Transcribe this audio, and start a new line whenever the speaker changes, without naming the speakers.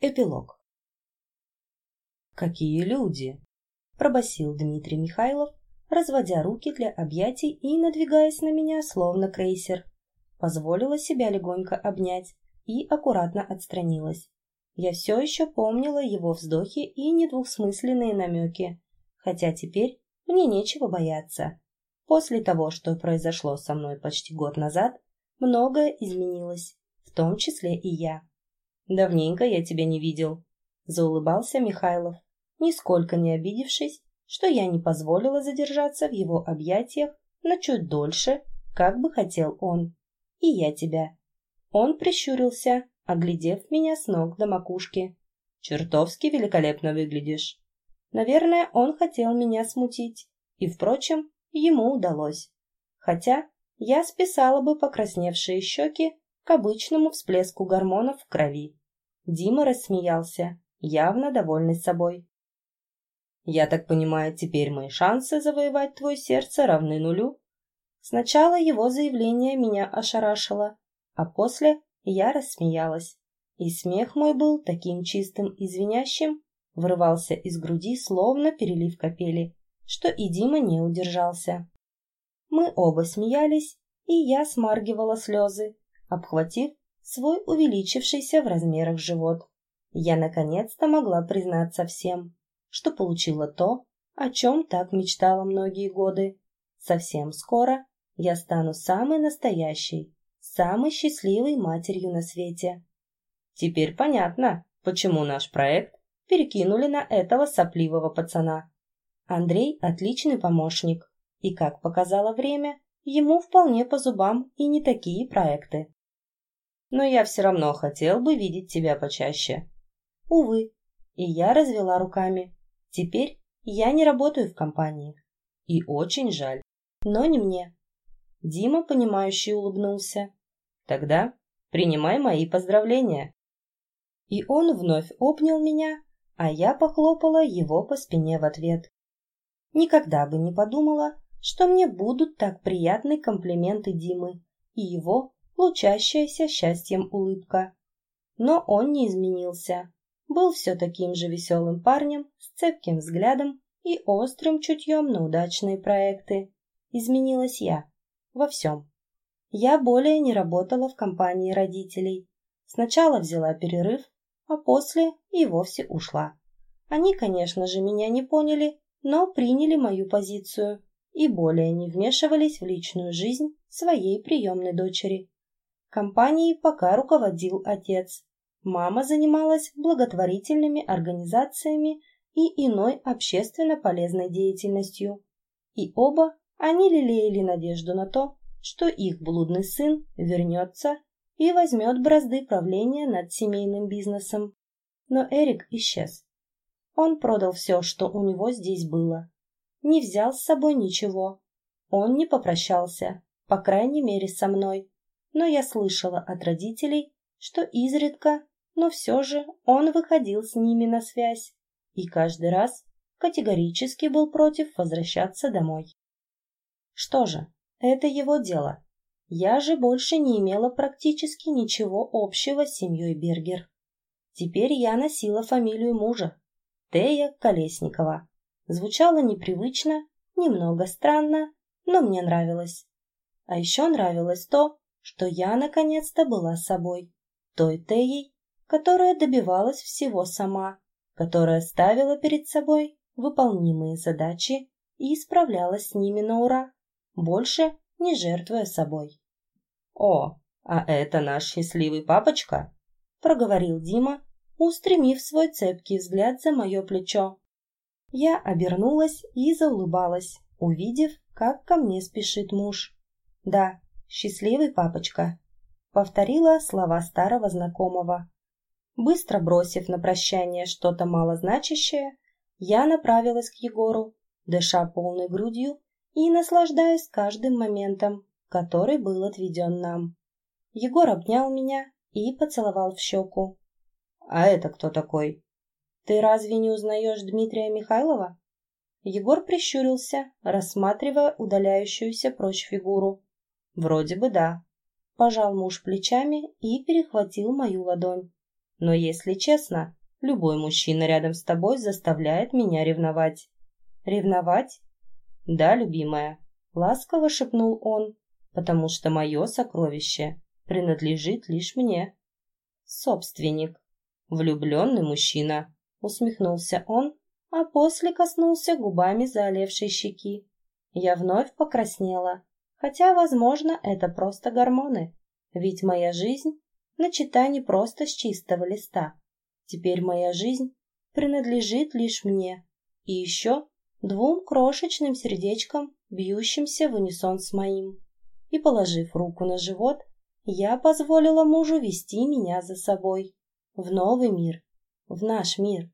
Эпилог. «Какие люди!» – пробасил Дмитрий Михайлов, разводя руки для объятий и надвигаясь на меня, словно крейсер. Позволила себя легонько обнять и аккуратно отстранилась. Я все еще помнила его вздохи и недвусмысленные намеки, хотя теперь мне нечего бояться. После того, что произошло со мной почти год назад, многое изменилось, в том числе и я. «Давненько я тебя не видел», — заулыбался Михайлов, нисколько не обидевшись, что я не позволила задержаться в его объятиях на чуть дольше, как бы хотел он. «И я тебя». Он прищурился, оглядев меня с ног до макушки. «Чертовски великолепно выглядишь». Наверное, он хотел меня смутить, и, впрочем, ему удалось. Хотя я списала бы покрасневшие щеки к обычному всплеску гормонов в крови. Дима рассмеялся, явно довольный собой. «Я так понимаю, теперь мои шансы завоевать твое сердце равны нулю?» Сначала его заявление меня ошарашило, а после я рассмеялась. И смех мой был таким чистым и звенящим, вырывался из груди, словно перелив капели, что и Дима не удержался. Мы оба смеялись, и я смаргивала слезы, обхватив свой увеличившийся в размерах живот. Я наконец-то могла признаться всем, что получила то, о чем так мечтала многие годы. Совсем скоро я стану самой настоящей, самой счастливой матерью на свете. Теперь понятно, почему наш проект перекинули на этого сопливого пацана. Андрей отличный помощник, и, как показало время, ему вполне по зубам и не такие проекты но я все равно хотел бы видеть тебя почаще. Увы, и я развела руками. Теперь я не работаю в компании. И очень жаль. Но не мне. Дима, понимающе улыбнулся. Тогда принимай мои поздравления. И он вновь обнял меня, а я похлопала его по спине в ответ. Никогда бы не подумала, что мне будут так приятны комплименты Димы и его лучащаяся счастьем улыбка. Но он не изменился. Был все таким же веселым парнем, с цепким взглядом и острым чутьем на удачные проекты. Изменилась я. Во всем. Я более не работала в компании родителей. Сначала взяла перерыв, а после и вовсе ушла. Они, конечно же, меня не поняли, но приняли мою позицию и более не вмешивались в личную жизнь своей приемной дочери. Компанией пока руководил отец. Мама занималась благотворительными организациями и иной общественно полезной деятельностью. И оба они лелеяли надежду на то, что их блудный сын вернется и возьмет бразды правления над семейным бизнесом. Но Эрик исчез. Он продал все, что у него здесь было. Не взял с собой ничего. Он не попрощался, по крайней мере, со мной но я слышала от родителей, что изредка, но все же он выходил с ними на связь и каждый раз категорически был против возвращаться домой. Что же, это его дело. Я же больше не имела практически ничего общего с семьей Бергер. Теперь я носила фамилию мужа, Тея Колесникова. Звучало непривычно, немного странно, но мне нравилось. А еще нравилось то, что я наконец-то была собой, той Теей, которая добивалась всего сама, которая ставила перед собой выполнимые задачи и справлялась с ними на ура, больше не жертвуя собой. «О, а это наш счастливый папочка?» — проговорил Дима, устремив свой цепкий взгляд за мое плечо. Я обернулась и заулыбалась, увидев, как ко мне спешит муж. Да, счастливый папочка», — повторила слова старого знакомого. Быстро бросив на прощание что-то малозначащее, я направилась к Егору, дыша полной грудью и наслаждаясь каждым моментом, который был отведен нам. Егор обнял меня и поцеловал в щеку. «А это кто такой?» «Ты разве не узнаешь Дмитрия Михайлова?» Егор прищурился, рассматривая удаляющуюся прочь фигуру. Вроде бы да. Пожал муж плечами и перехватил мою ладонь. Но если честно, любой мужчина рядом с тобой заставляет меня ревновать. Ревновать? Да, любимая, ласково шепнул он, потому что мое сокровище принадлежит лишь мне. Собственник. Влюбленный мужчина, усмехнулся он, а после коснулся губами заолевшей щеки. Я вновь покраснела, хотя, возможно, это просто гормоны, ведь моя жизнь начата не просто с чистого листа. Теперь моя жизнь принадлежит лишь мне и еще двум крошечным сердечкам, бьющимся в унисон с моим. И, положив руку на живот, я позволила мужу вести меня за собой в новый мир, в наш мир.